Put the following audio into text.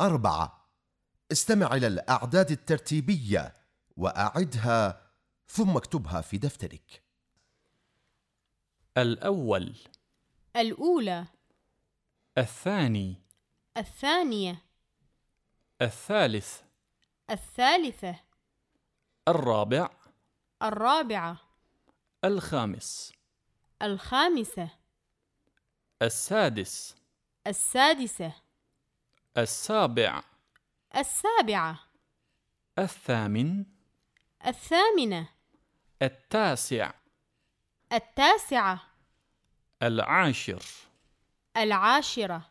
أربعة. استمع إلى الأعداد الترتيبية وأعدها ثم اكتبها في دفترك. الأول. الأولى. الثاني. الثانية. الثالث. الثالثة. الرابع. الرابعة. الخامس. الخامسة. السادس. السادسة. السابع. السابعة. الثامن. الثامنة. التاسع. التاسعة. العاشر. العاشرة.